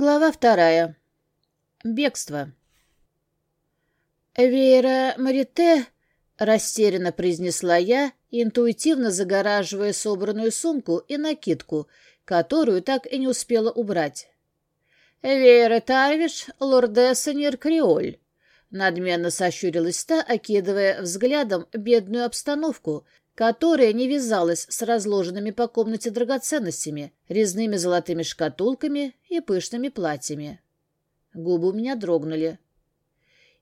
Глава вторая. Бегство. «Вера Марите», — растерянно произнесла я, интуитивно загораживая собранную сумку и накидку, которую так и не успела убрать. «Вера Тарвиш, лордесса Нир-Криоль», — надменно сощурилась та, окидывая взглядом бедную обстановку, которая не вязалась с разложенными по комнате драгоценностями, резными золотыми шкатулками и пышными платьями. Губы у меня дрогнули.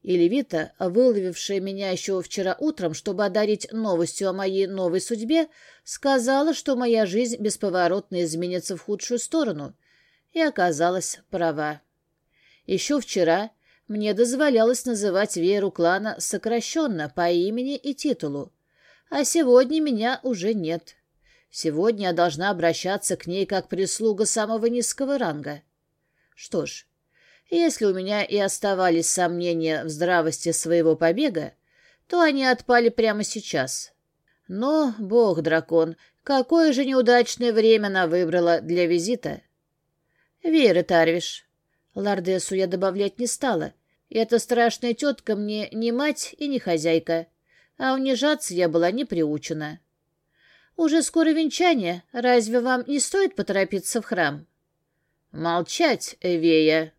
И Левита, выловившая меня еще вчера утром, чтобы одарить новостью о моей новой судьбе, сказала, что моя жизнь бесповоротно изменится в худшую сторону, и оказалась права. Еще вчера мне дозволялось называть Веру клана сокращенно по имени и титулу, а сегодня меня уже нет. Сегодня я должна обращаться к ней как прислуга самого низкого ранга. Что ж, если у меня и оставались сомнения в здравости своего побега, то они отпали прямо сейчас. Но, бог-дракон, какое же неудачное время она выбрала для визита. Вера Тарвиш. Лордесу я добавлять не стала. Эта страшная тетка мне не мать и не хозяйка а унижаться я была не приучена. «Уже скоро венчание. Разве вам не стоит поторопиться в храм?» «Молчать, Эвея!»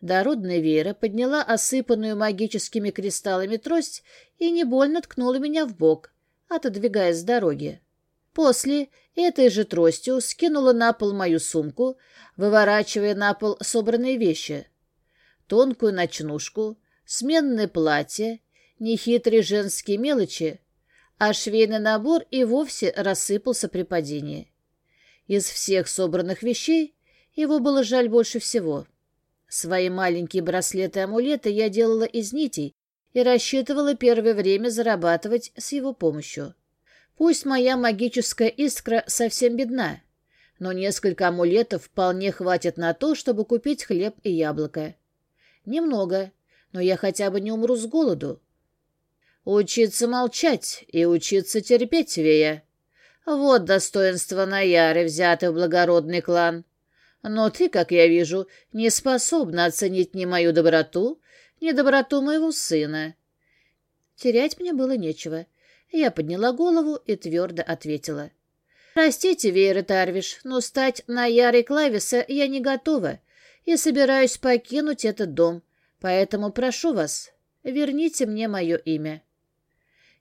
Дородная Вера подняла осыпанную магическими кристаллами трость и не больно ткнула меня в бок, отодвигаясь с дороги. После этой же тростью скинула на пол мою сумку, выворачивая на пол собранные вещи. Тонкую ночнушку, сменное платье нехитрые женские мелочи, а швейный набор и вовсе рассыпался при падении. Из всех собранных вещей его было жаль больше всего. Свои маленькие браслеты и амулеты я делала из нитей и рассчитывала первое время зарабатывать с его помощью. Пусть моя магическая искра совсем бедна, но несколько амулетов вполне хватит на то, чтобы купить хлеб и яблоко. Немного, но я хотя бы не умру с голоду. Учиться молчать и учиться терпеть, Вея. Вот достоинство Наяры, взятый в благородный клан. Но ты, как я вижу, не способна оценить ни мою доброту, ни доброту моего сына. Терять мне было нечего. Я подняла голову и твердо ответила. «Простите, Вейра Тарвиш, но стать Наярой Клависа я не готова и собираюсь покинуть этот дом, поэтому прошу вас, верните мне мое имя».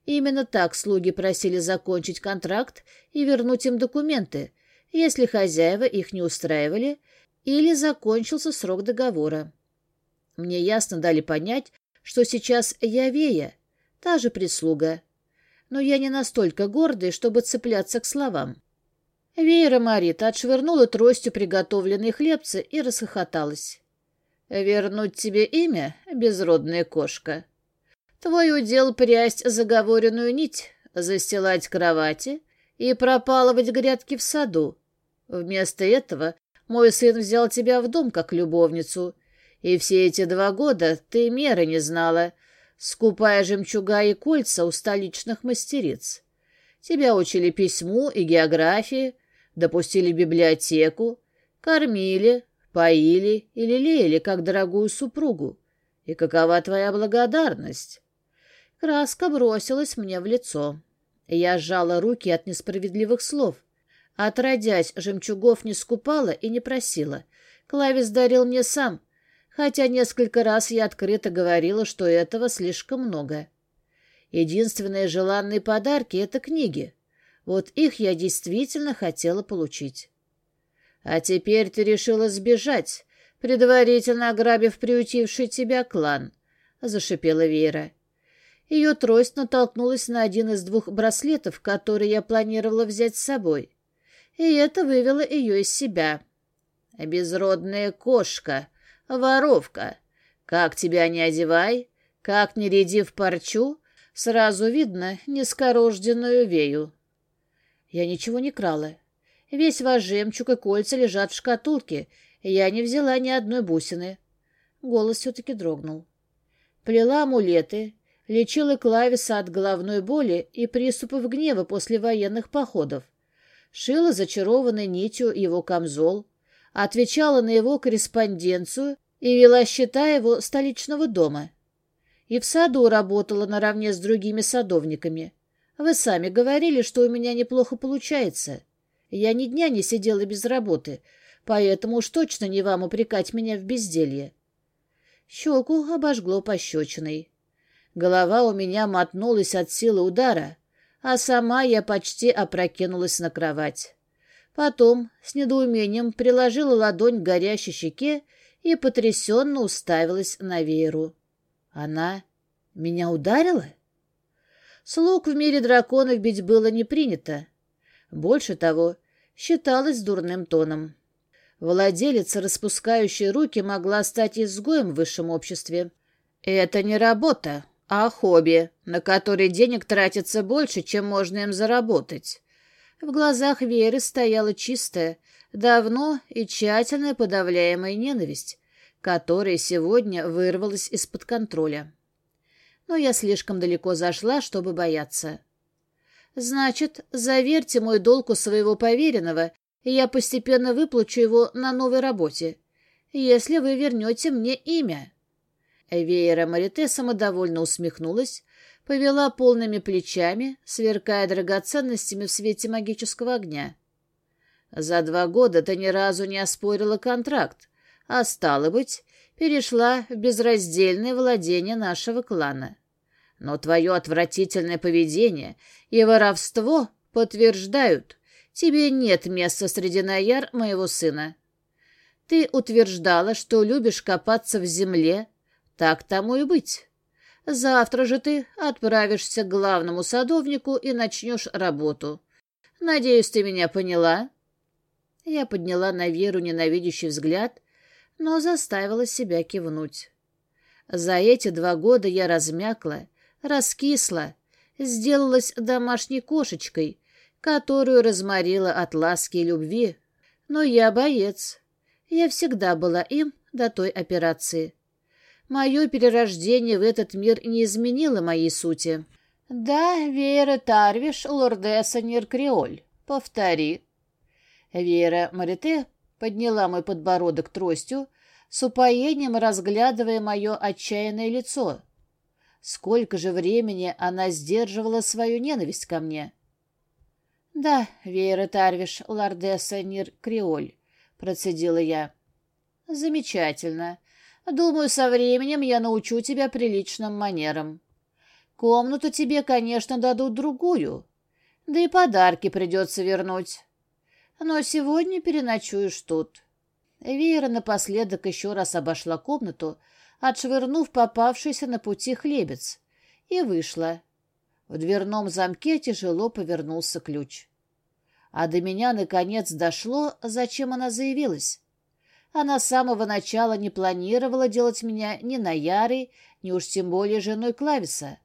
Именно так слуги просили закончить контракт и вернуть им документы, если хозяева их не устраивали или закончился срок договора. Мне ясно дали понять, что сейчас я Вея, та же прислуга. Но я не настолько гордый, чтобы цепляться к словам. Веера Марита отшвырнула тростью приготовленные хлебцы и расхохоталась. «Вернуть тебе имя, безродная кошка?» Твой удел прясть заговоренную нить, застилать кровати и пропалывать грядки в саду. Вместо этого мой сын взял тебя в дом как любовницу, и все эти два года ты меры не знала, скупая жемчуга и кольца у столичных мастериц. Тебя учили письму и географии, допустили библиотеку, кормили, поили и лелеяли, как дорогую супругу. И какова твоя благодарность? Краска бросилась мне в лицо. Я сжала руки от несправедливых слов. Отродясь, жемчугов не скупала и не просила. Клавис дарил мне сам, хотя несколько раз я открыто говорила, что этого слишком много. Единственные желанные подарки — это книги. Вот их я действительно хотела получить. А теперь ты решила сбежать, предварительно ограбив приютивший тебя клан, — зашипела Вера. Ее трость натолкнулась на один из двух браслетов, которые я планировала взять с собой. И это вывело ее из себя. «Безродная кошка, воровка. Как тебя не одевай, как не ряди в парчу, сразу видно нескорожденную вею». Я ничего не крала. Весь ваш жемчуг и кольца лежат в шкатулке, и я не взяла ни одной бусины. Голос все-таки дрогнул. Плела амулеты, лечила Клависа от головной боли и приступов гнева после военных походов, шила зачарованной нитью его камзол, отвечала на его корреспонденцию и вела счета его столичного дома. И в саду работала наравне с другими садовниками. Вы сами говорили, что у меня неплохо получается. Я ни дня не сидела без работы, поэтому уж точно не вам упрекать меня в безделье. Щеку обожгло пощечиной. Голова у меня мотнулась от силы удара, а сама я почти опрокинулась на кровать. Потом с недоумением приложила ладонь к горящей щеке и потрясенно уставилась на Веру. Она меня ударила? Слуг в мире драконов бить было не принято. Больше того, считалось дурным тоном. Владелица, распускающая руки, могла стать изгоем в высшем обществе. Это не работа, а хобби, на который денег тратится больше, чем можно им заработать. В глазах Веры стояла чистая, давно и тщательно подавляемая ненависть, которая сегодня вырвалась из-под контроля. Но я слишком далеко зашла, чтобы бояться. Значит, заверьте мой долг у своего поверенного, и я постепенно выплачу его на новой работе, если вы вернете мне имя. Веера Марите самодовольно усмехнулась, повела полными плечами, сверкая драгоценностями в свете магического огня. За два года ты ни разу не оспорила контракт, а, стало быть, перешла в безраздельное владение нашего клана. Но твое отвратительное поведение и воровство подтверждают, тебе нет места среди наяр моего сына. Ты утверждала, что любишь копаться в земле, так тому и быть. Завтра же ты отправишься к главному садовнику и начнешь работу. Надеюсь, ты меня поняла?» Я подняла на Веру ненавидящий взгляд, но заставила себя кивнуть. За эти два года я размякла, раскисла, сделалась домашней кошечкой, которую разморила от ласки и любви. Но я боец. Я всегда была им до той операции. Мое перерождение в этот мир не изменило моей сути. «Да, Вера Тарвиш, лордесса Ниркриоль. Повтори». Вера Марите подняла мой подбородок тростью, с упоением разглядывая мое отчаянное лицо. Сколько же времени она сдерживала свою ненависть ко мне? «Да, Вера Тарвиш, лордесса Нир-Криоль», — процедила я. «Замечательно. Думаю, со временем я научу тебя приличным манерам. Комнату тебе, конечно, дадут другую, да и подарки придется вернуть. Но сегодня переночуешь тут». Вера напоследок еще раз обошла комнату, отшвырнув попавшийся на пути хлебец, и вышла. В дверном замке тяжело повернулся ключ. А до меня, наконец, дошло, зачем она заявилась. Она с самого начала не планировала делать меня ни Наярой, ни уж тем более женой Клависа.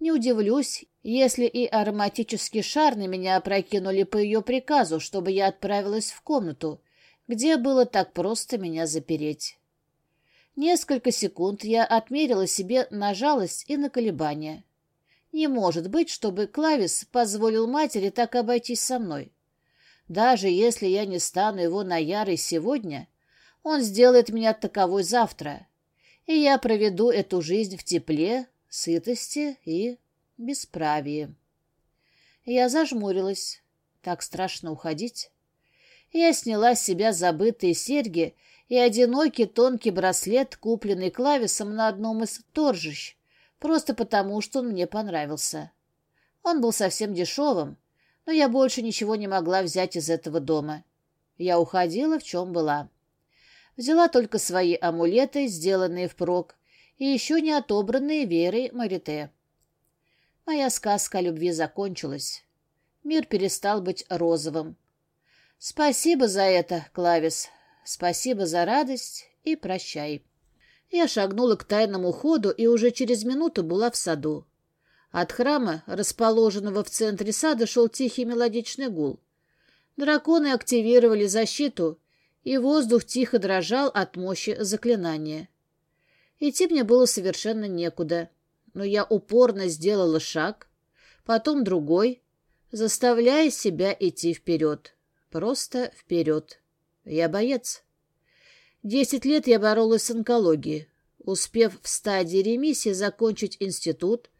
Не удивлюсь, если и ароматический шар на меня опрокинули по ее приказу, чтобы я отправилась в комнату, где было так просто меня запереть. Несколько секунд я отмерила себе на жалость и на колебания. Не может быть, чтобы Клавис позволил матери так обойтись со мной. Даже если я не стану его наярой сегодня, он сделает меня таковой завтра, и я проведу эту жизнь в тепле, сытости и бесправии. Я зажмурилась. Так страшно уходить. Я сняла с себя забытые серьги и одинокий тонкий браслет, купленный клависом на одном из торжищ, просто потому, что он мне понравился. Он был совсем дешевым, но я больше ничего не могла взять из этого дома. Я уходила, в чем была. Взяла только свои амулеты, сделанные впрок, и еще не отобранные Верой Марите. Моя сказка о любви закончилась. Мир перестал быть розовым. Спасибо за это, Клавис. Спасибо за радость и прощай. Я шагнула к тайному ходу и уже через минуту была в саду. От храма, расположенного в центре сада, шел тихий мелодичный гул. Драконы активировали защиту, и воздух тихо дрожал от мощи заклинания. Идти мне было совершенно некуда, но я упорно сделала шаг, потом другой, заставляя себя идти вперед, просто вперед. Я боец. Десять лет я боролась с онкологией, успев в стадии ремиссии закончить институт,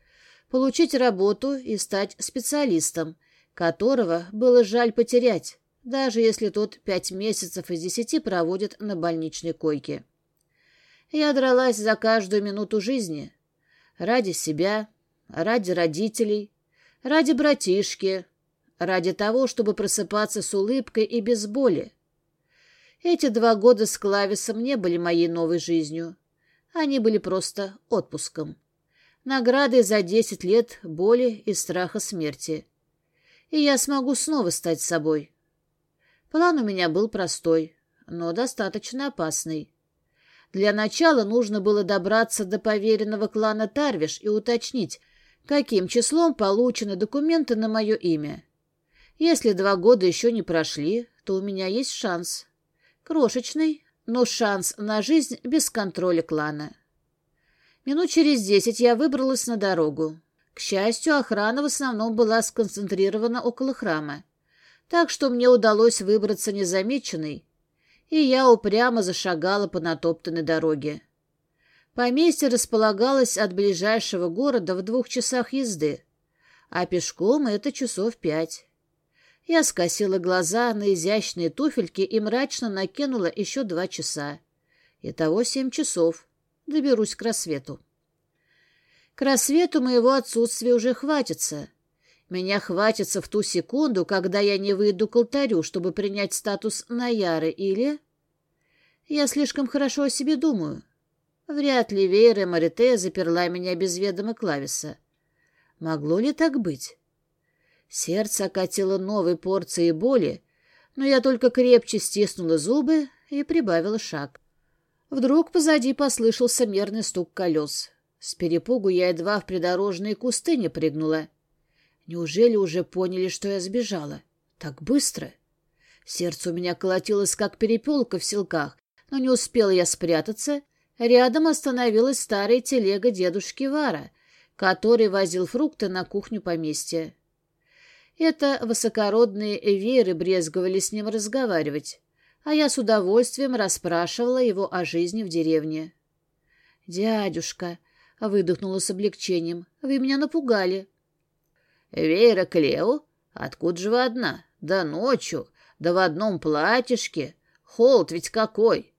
получить работу и стать специалистом, которого было жаль потерять, даже если тот пять месяцев из десяти проводит на больничной койке. Я дралась за каждую минуту жизни. Ради себя, ради родителей, ради братишки, ради того, чтобы просыпаться с улыбкой и без боли. Эти два года с Клависом не были моей новой жизнью. Они были просто отпуском. Наградой за десять лет боли и страха смерти. И я смогу снова стать собой. План у меня был простой, но достаточно опасный. Для начала нужно было добраться до поверенного клана Тарвиш и уточнить, каким числом получены документы на мое имя. Если два года еще не прошли, то у меня есть шанс. Крошечный, но шанс на жизнь без контроля клана. Минут через десять я выбралась на дорогу. К счастью, охрана в основном была сконцентрирована около храма, так что мне удалось выбраться незамеченной, и я упрямо зашагала по натоптанной дороге. Поместье располагалось от ближайшего города в двух часах езды, а пешком это часов пять. Я скосила глаза на изящные туфельки и мрачно накинула еще два часа. Итого семь часов. Доберусь к рассвету. К рассвету моего отсутствия уже хватится. Меня хватится в ту секунду, когда я не выйду к алтарю, чтобы принять статус Наяры, или... Я слишком хорошо о себе думаю. Вряд ли Вейра Марите заперла меня без ведома Клависа. Могло ли так быть? Сердце окатило новой порцией боли, но я только крепче стиснула зубы и прибавила шаг. Вдруг позади послышался мерный стук колес. С перепугу я едва в придорожные кусты не прыгнула. Неужели уже поняли, что я сбежала? Так быстро? Сердце у меня колотилось, как перепелка в селках, но не успела я спрятаться. Рядом остановилась старая телега дедушки Вара, который возил фрукты на кухню поместья. Это высокородные эверы брезговали с ним разговаривать, а я с удовольствием расспрашивала его о жизни в деревне. «Дядюшка», — выдохнула с облегчением, — «вы меня напугали». «Вера Клео? Откуда же вы одна? Да ночью, да в одном платьишке. Холод ведь какой!»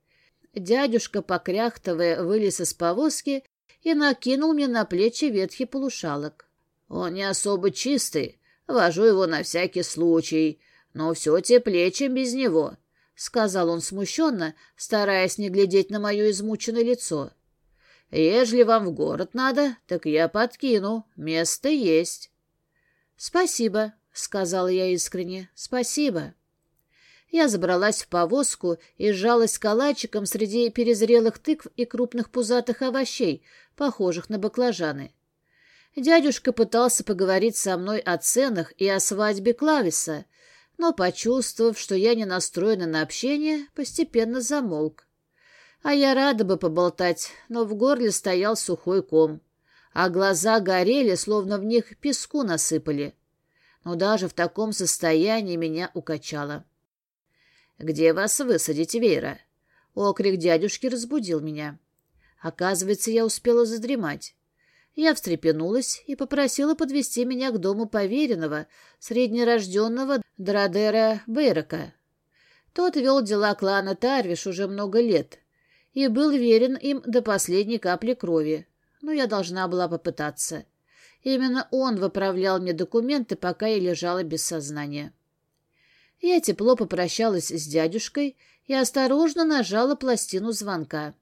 Дядюшка, покряхтовая, вылез из повозки и накинул мне на плечи ветхий полушалок. «Он не особо чистый, Вожу его на всякий случай, но все теплее, чем без него», — сказал он смущенно, стараясь не глядеть на мое измученное лицо. «Ежели вам в город надо, так я подкину, место есть». «Спасибо», — сказала я искренне, — «спасибо». Я забралась в повозку и сжалась калачиком среди перезрелых тыкв и крупных пузатых овощей, похожих на баклажаны. Дядюшка пытался поговорить со мной о ценах и о свадьбе Клависа, но, почувствовав, что я не настроена на общение, постепенно замолк. А я рада бы поболтать, но в горле стоял сухой ком, а глаза горели, словно в них песку насыпали. Но даже в таком состоянии меня укачало. «Где вас высадить, Вера?» Окрик дядюшки разбудил меня. Оказывается, я успела задремать. Я встрепенулась и попросила подвести меня к дому поверенного, среднерожденного Драдера Бейрака. Тот вел дела клана Тарвиш уже много лет и был верен им до последней капли крови, но я должна была попытаться. Именно он выправлял мне документы, пока я лежала без сознания. Я тепло попрощалась с дядюшкой и осторожно нажала пластину звонка.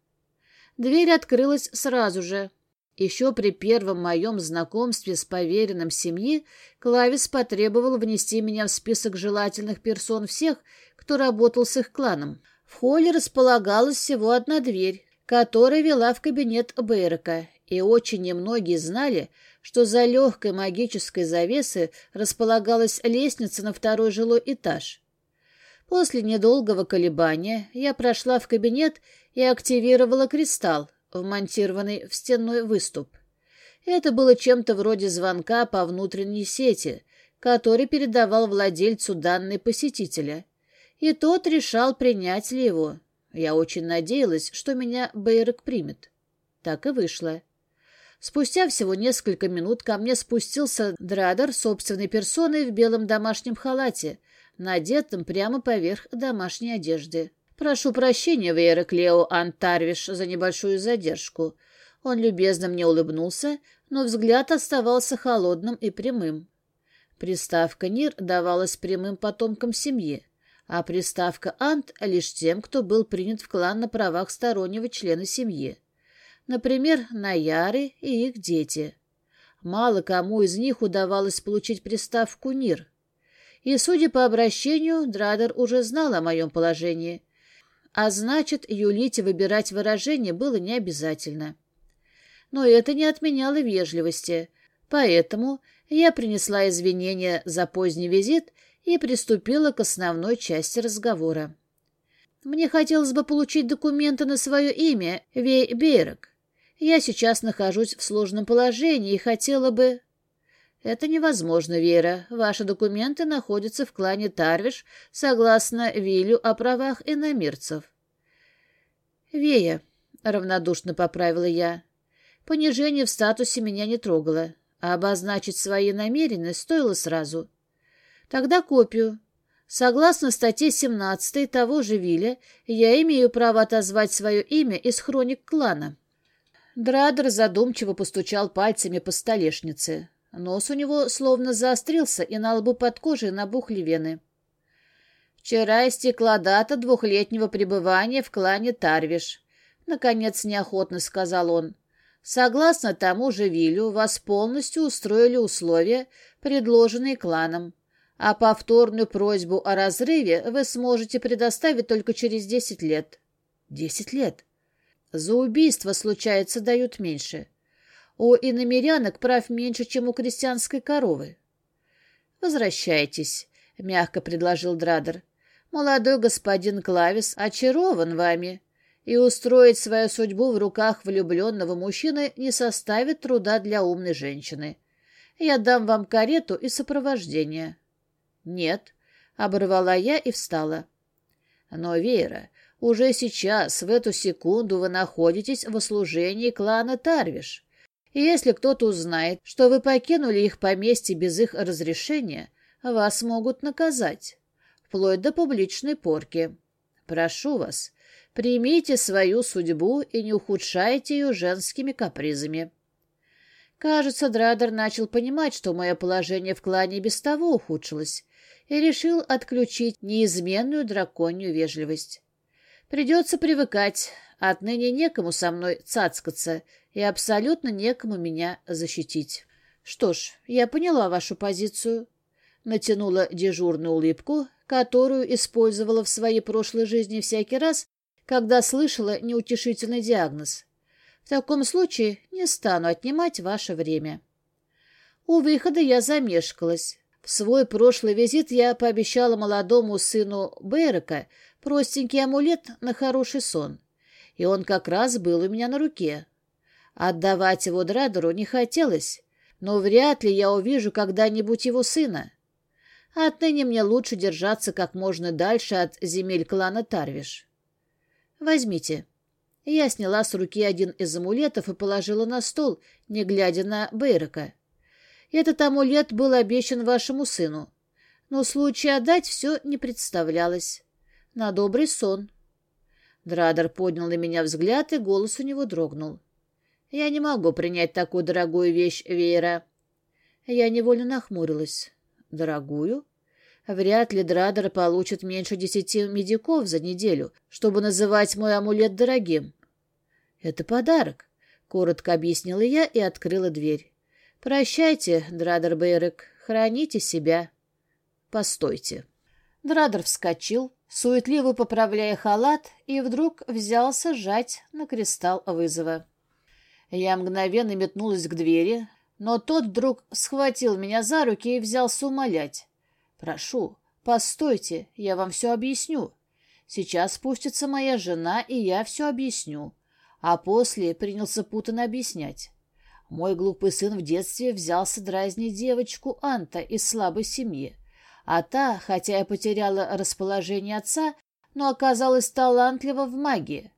Дверь открылась сразу же, еще при первом моем знакомстве с поверенным семьи Клавис потребовал внести меня в список желательных персон всех, кто работал с их кланом. В холле располагалась всего одна дверь, которая вела в кабинет Бейрека, и очень немногие знали, что за легкой магической завесой располагалась лестница на второй жилой этаж. После недолгого колебания я прошла в кабинет и активировала кристалл, вмонтированный в стенной выступ. Это было чем-то вроде звонка по внутренней сети, который передавал владельцу данные посетителя, и тот решал, принять ли его. Я очень надеялась, что меня Бейрек примет. Так и вышло. Спустя всего несколько минут ко мне спустился Драдер собственной персоной в белом домашнем халате, надетом прямо поверх домашней одежды. «Прошу прощения, Вейра Клео Антарвиш, за небольшую задержку». Он любезно мне улыбнулся, но взгляд оставался холодным и прямым. Приставка «Нир» давалась прямым потомкам семьи, а приставка «Ант» — лишь тем, кто был принят в клан на правах стороннего члена семьи. Например, Наяры и их дети. Мало кому из них удавалось получить приставку «Нир». И, судя по обращению, Драдер уже знал о моем положении. А значит, Юлите выбирать выражение было не обязательно. Но это не отменяло вежливости, поэтому я принесла извинения за поздний визит и приступила к основной части разговора. Мне хотелось бы получить документы на свое имя, Вей Бейрок. Я сейчас нахожусь в сложном положении и хотела бы... Это невозможно, Вера. Ваши документы находятся в клане Тарвиш согласно Вилю о правах иномирцев. Вея, равнодушно поправила я. Понижение в статусе меня не трогало, а обозначить свои намерения стоило сразу. Тогда копию. Согласно статье 17 того же Виля, я имею право отозвать свое имя из хроник клана. Драдер задумчиво постучал пальцами по столешнице. Нос у него словно заострился, и на лбу под кожей набухли вены. «Вчера истекла дата двухлетнего пребывания в клане Тарвиш», — наконец неохотно сказал он. «Согласно тому же Вилю, вас полностью устроили условия, предложенные кланом, а повторную просьбу о разрыве вы сможете предоставить только через десять лет». «Десять лет?» За убийство, случается, дают меньше. У иномерянок прав меньше, чем у крестьянской коровы. «Возвращайтесь», — мягко предложил Драдер. «Молодой господин Клавис очарован вами, и устроить свою судьбу в руках влюбленного мужчины не составит труда для умной женщины. Я дам вам карету и сопровождение». «Нет», — оборвала я и встала. «Но, Вера, уже сейчас, в эту секунду, вы находитесь в услужении клана Тарвиш. И если кто-то узнает, что вы покинули их поместье без их разрешения, вас могут наказать, вплоть до публичной порки. Прошу вас, примите свою судьбу и не ухудшайте ее женскими капризами. Кажется, Драдер начал понимать, что мое положение в клане без того ухудшилось, и решил отключить неизменную драконью вежливость. Придется привыкать. Отныне некому со мной цацкаться и абсолютно некому меня защитить. Что ж, я поняла вашу позицию. Натянула дежурную улыбку, которую использовала в своей прошлой жизни всякий раз, когда слышала неутешительный диагноз. В таком случае не стану отнимать ваше время. У выхода я замешкалась. В свой прошлый визит я пообещала молодому сыну Бейрека простенький амулет на хороший сон, и он как раз был у меня на руке. Отдавать его Драдеру не хотелось, но вряд ли я увижу когда-нибудь его сына. Отныне мне лучше держаться как можно дальше от земель клана Тарвиш. Возьмите. Я сняла с руки один из амулетов и положила на стол, не глядя на Бейрока. Этот амулет был обещан вашему сыну, но случая отдать все не представлялось на добрый сон. Драдер поднял на меня взгляд, и голос у него дрогнул. «Я не могу принять такую дорогую вещь, Вейра». Я невольно нахмурилась. «Дорогую?» Вряд ли Драдер получит меньше десяти медиков за неделю, чтобы называть мой амулет дорогим. «Это подарок», — коротко объяснила я и открыла дверь. «Прощайте, Драдер Бейрек, храните себя». «Постойте». Драдер вскочил, суетливо поправляя халат, и вдруг взялся сжать на кристалл вызова. Я мгновенно метнулась к двери, но тот вдруг схватил меня за руки и взялся умолять. «Прошу, постойте, я вам все объясню. Сейчас спустится моя жена, и я все объясню». А после принялся путанно объяснять. Мой глупый сын в детстве взялся дразнить девочку Анта из слабой семьи. А та, хотя и потеряла расположение отца, но оказалась талантлива в магии.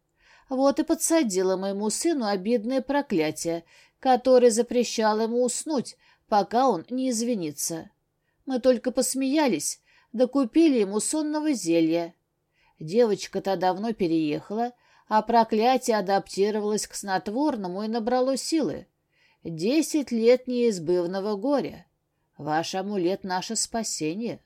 Вот и подсадила моему сыну обидное проклятие, которое запрещало ему уснуть, пока он не извинится. Мы только посмеялись, да купили ему сонного зелья. Девочка-то давно переехала, а проклятие адаптировалось к снотворному и набрало силы. Десять лет неизбывного горя. Ваш амулет — наше спасение.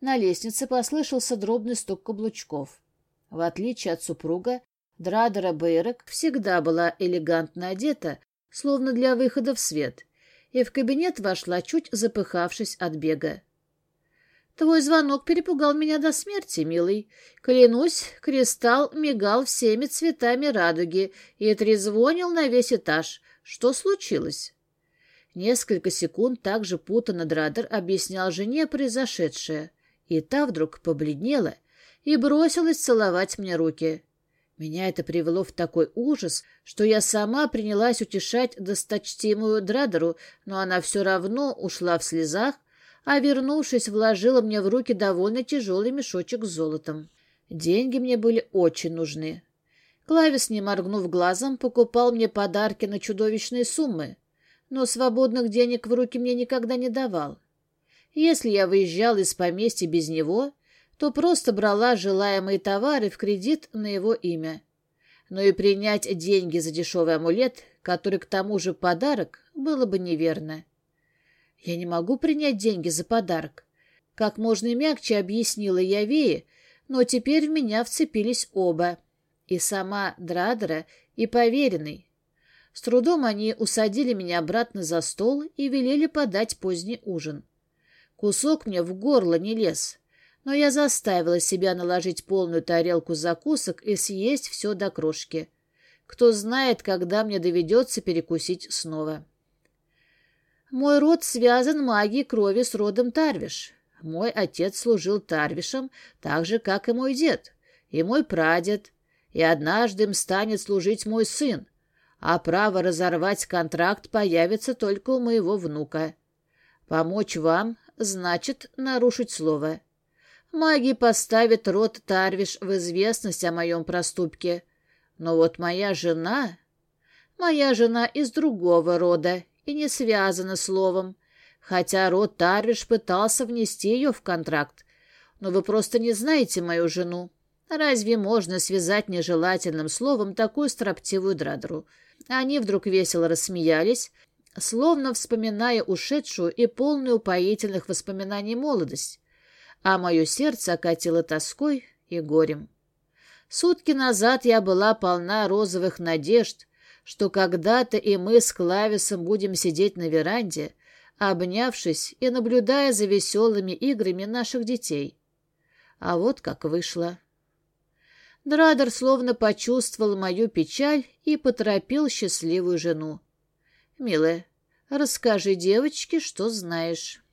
На лестнице послышался дробный стук каблучков. В отличие от супруга, Драдера Бейрек всегда была элегантно одета, словно для выхода в свет, и в кабинет вошла, чуть запыхавшись от бега. Твой звонок перепугал меня до смерти, милый. Клянусь, кристалл мигал всеми цветами радуги и трезвонил на весь этаж. Что случилось? Несколько секунд также путанно Драдер объяснял жене произошедшее, и та вдруг побледнела и бросилась целовать мне руки. Меня это привело в такой ужас, что я сама принялась утешать досточтимую Драдеру, но она все равно ушла в слезах, а, вернувшись, вложила мне в руки довольно тяжелый мешочек с золотом. Деньги мне были очень нужны. Клавис, не моргнув глазом, покупал мне подарки на чудовищные суммы но свободных денег в руки мне никогда не давал. Если я выезжал из поместья без него, то просто брала желаемые товары в кредит на его имя. Но и принять деньги за дешевый амулет, который к тому же подарок, было бы неверно. Я не могу принять деньги за подарок. Как можно мягче объяснила я Вее, но теперь в меня вцепились оба. И сама Драдера, и поверенный. С трудом они усадили меня обратно за стол и велели подать поздний ужин. Кусок мне в горло не лез, но я заставила себя наложить полную тарелку закусок и съесть все до крошки. Кто знает, когда мне доведется перекусить снова. Мой род связан магией крови с родом Тарвиш. Мой отец служил Тарвишем так же, как и мой дед, и мой прадед, и однажды им станет служить мой сын, а право разорвать контракт появится только у моего внука. Помочь вам значит нарушить слово. Маги поставят род Тарвиш в известность о моем проступке. Но вот моя жена... Моя жена из другого рода и не связана словом, хотя род Тарвиш пытался внести ее в контракт. Но вы просто не знаете мою жену. Разве можно связать нежелательным словом такую строптивую драдру? Они вдруг весело рассмеялись, словно вспоминая ушедшую и полную упоительных воспоминаний молодость, а мое сердце окатило тоской и горем. Сутки назад я была полна розовых надежд, что когда-то и мы с Клависом будем сидеть на веранде, обнявшись и наблюдая за веселыми играми наших детей. А вот как вышло. Драдер словно почувствовал мою печаль и поторопил счастливую жену. «Милая, расскажи девочке, что знаешь».